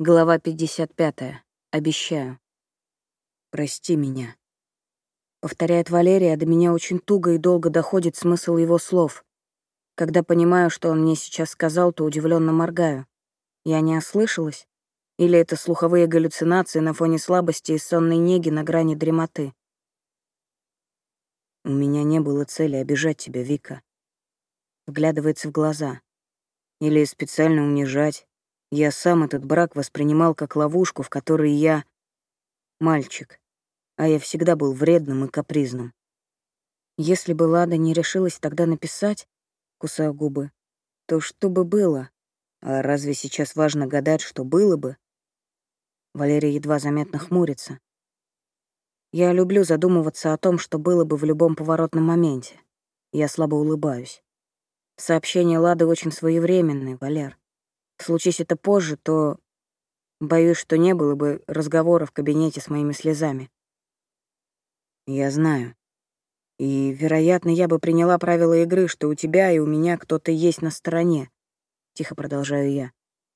Глава 55. Обещаю. «Прости меня», — повторяет Валерия, а до меня очень туго и долго доходит смысл его слов. Когда понимаю, что он мне сейчас сказал, то удивленно моргаю. Я не ослышалась? Или это слуховые галлюцинации на фоне слабости и сонной неги на грани дремоты? У меня не было цели обижать тебя, Вика. Вглядывается в глаза. Или специально унижать. Я сам этот брак воспринимал как ловушку, в которой я... Мальчик. А я всегда был вредным и капризным. Если бы Лада не решилась тогда написать, кусая губы, то что бы было? А разве сейчас важно гадать, что было бы? Валерия едва заметно хмурится. Я люблю задумываться о том, что было бы в любом поворотном моменте. Я слабо улыбаюсь. Сообщение Лады очень своевременное, Валер. Случись это позже, то... Боюсь, что не было бы разговора в кабинете с моими слезами. Я знаю. И, вероятно, я бы приняла правила игры, что у тебя и у меня кто-то есть на стороне. Тихо продолжаю я.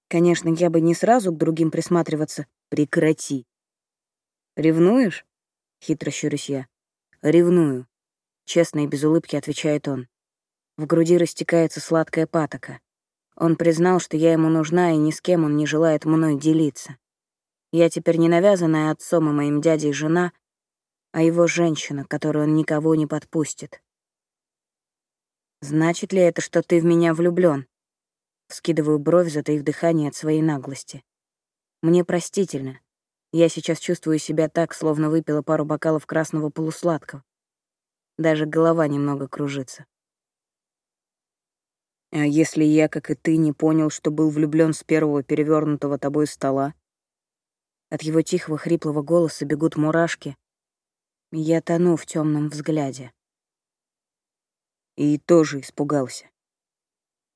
Конечно, я бы не сразу к другим присматриваться. Прекрати. Ревнуешь? Хитро щурюсь я. Ревную. Честно и без улыбки отвечает он. В груди растекается сладкая патока. Он признал, что я ему нужна, и ни с кем он не желает мной делиться. Я теперь не навязанная отцом и моим дядей жена, а его женщина, которую он никого не подпустит. «Значит ли это, что ты в меня влюблён?» Вскидываю бровь, затаив дыхание от своей наглости. «Мне простительно. Я сейчас чувствую себя так, словно выпила пару бокалов красного полусладкого. Даже голова немного кружится. А если я, как и ты, не понял, что был влюблён с первого перевернутого тобой стола? От его тихого хриплого голоса бегут мурашки. Я тону в темном взгляде. И тоже испугался.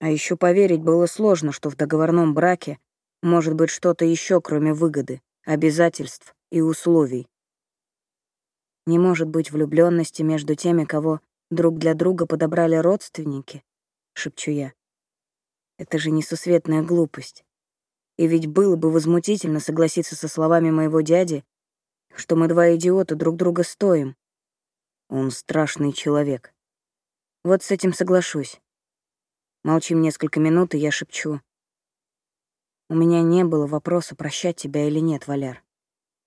А еще поверить было сложно, что в договорном браке может быть что-то еще, кроме выгоды, обязательств и условий. Не может быть влюбленности между теми, кого друг для друга подобрали родственники, — шепчу я. «Это же несусветная глупость. И ведь было бы возмутительно согласиться со словами моего дяди, что мы два идиота друг друга стоим. Он страшный человек. Вот с этим соглашусь. Молчим несколько минут, и я шепчу. У меня не было вопроса, прощать тебя или нет, Валер.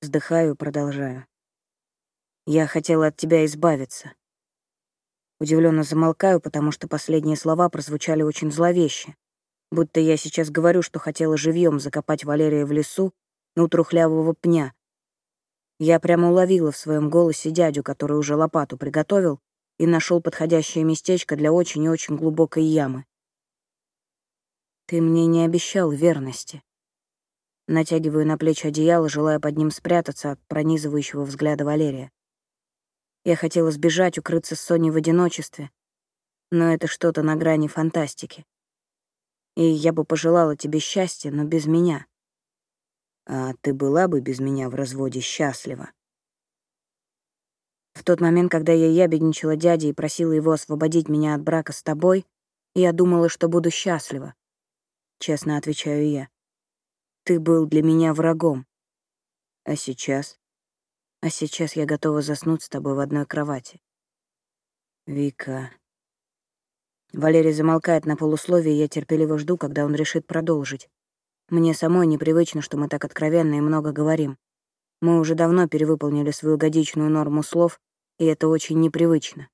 Вздыхаю продолжаю. Я хотела от тебя избавиться. Удивленно замолкаю, потому что последние слова прозвучали очень зловеще. Будто я сейчас говорю, что хотела живьем закопать Валерия в лесу на трухлявого пня. Я прямо уловила в своем голосе дядю, который уже лопату приготовил и нашел подходящее местечко для очень и очень глубокой ямы. «Ты мне не обещал верности». Натягиваю на плечи одеяло, желая под ним спрятаться от пронизывающего взгляда Валерия. Я хотела сбежать, укрыться с Соней в одиночестве, но это что-то на грани фантастики. И я бы пожелала тебе счастья, но без меня. А ты была бы без меня в разводе счастлива? В тот момент, когда я ябедничала дяде и просила его освободить меня от брака с тобой, я думала, что буду счастлива. Честно отвечаю я. Ты был для меня врагом. А сейчас? А сейчас я готова заснуть с тобой в одной кровати. Вика. Валерий замолкает на полусловие, и я терпеливо жду, когда он решит продолжить. Мне самой непривычно, что мы так откровенно и много говорим. Мы уже давно перевыполнили свою годичную норму слов, и это очень непривычно.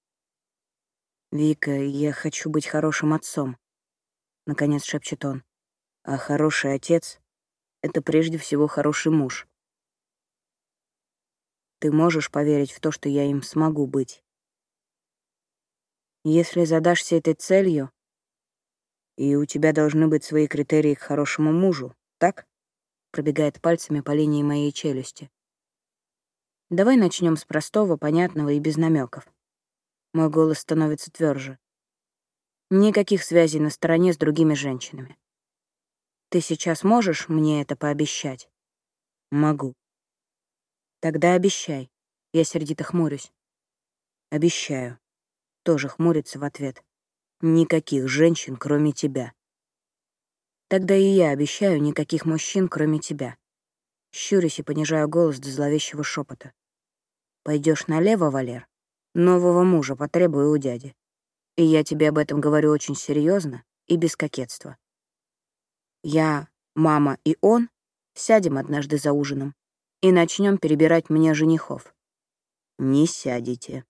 «Вика, я хочу быть хорошим отцом», — наконец шепчет он. «А хороший отец — это прежде всего хороший муж. Ты можешь поверить в то, что я им смогу быть? Если задашься этой целью, и у тебя должны быть свои критерии к хорошему мужу, так? Пробегает пальцами по линии моей челюсти. Давай начнем с простого, понятного и без намеков. Мой голос становится тверже. Никаких связей на стороне с другими женщинами. Ты сейчас можешь мне это пообещать? Могу. Тогда обещай. Я сердито хмурюсь. Обещаю. Тоже хмурится в ответ. Никаких женщин, кроме тебя. Тогда и я обещаю никаких мужчин, кроме тебя. Щурюсь и понижаю голос до зловещего шепота. Пойдешь налево, Валер? Нового мужа потребую у дяди. И я тебе об этом говорю очень серьезно и без кокетства. Я, мама и он сядем однажды за ужином и начнем перебирать мне женихов. Не сядете,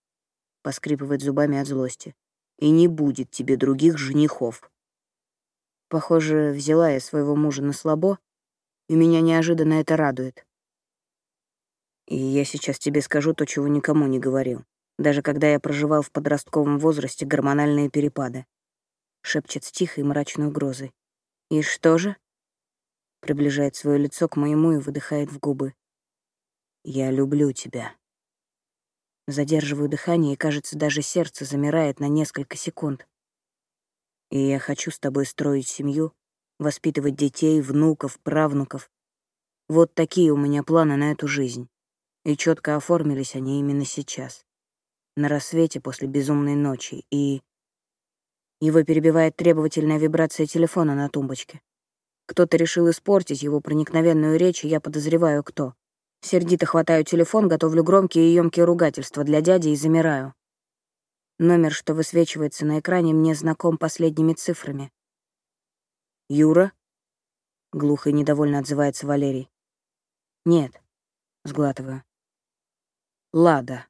поскрипывает зубами от злости, и не будет тебе других женихов. Похоже, взяла я своего мужа на слабо, и меня неожиданно это радует. И я сейчас тебе скажу то, чего никому не говорил, даже когда я проживал в подростковом возрасте гормональные перепады. Шепчет с тихой мрачной угрозой. И что же? Приближает свое лицо к моему и выдыхает в губы. Я люблю тебя. Задерживаю дыхание, и, кажется, даже сердце замирает на несколько секунд. И я хочу с тобой строить семью, воспитывать детей, внуков, правнуков. Вот такие у меня планы на эту жизнь. И четко оформились они именно сейчас. На рассвете после безумной ночи. И... Его перебивает требовательная вибрация телефона на тумбочке. Кто-то решил испортить его проникновенную речь, и я подозреваю, кто. Сердито хватаю телефон, готовлю громкие и ёмкие ругательства для дяди и замираю. Номер, что высвечивается на экране, мне знаком последними цифрами. «Юра?» — глухо и недовольно отзывается Валерий. «Нет», — сглатываю. «Лада».